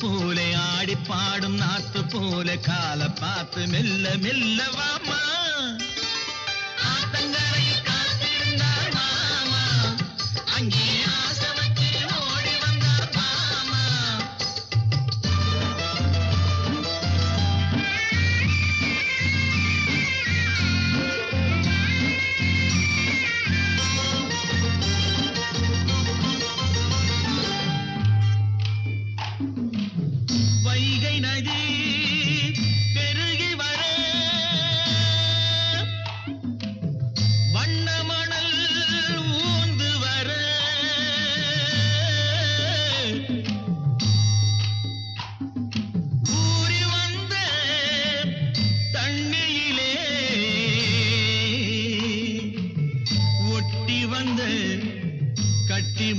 போல ஆடி பாடும் நாத்து போல காலை பார்த்து மெல்ல மெல்ல வாமா ஆத்தங்கரையில்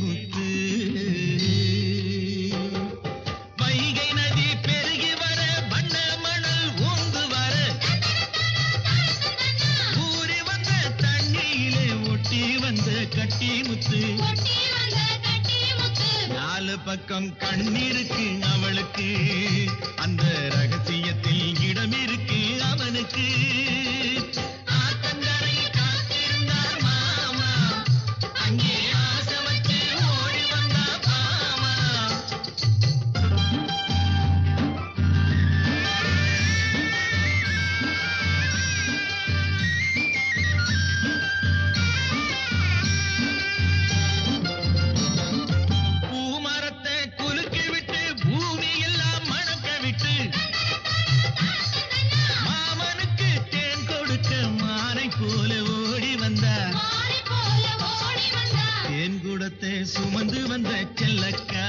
கட்டிமுத்து வைகை நதி பெருகி வர வண்ண மணல் ஊந்து வர. ஊறி வந்த தண்ணியிலே ஒட்டி வந்த கட்டி முத்து. நாலு பக்கம் கண்ணிருக்கு அவளுக்கு செல்லக்கா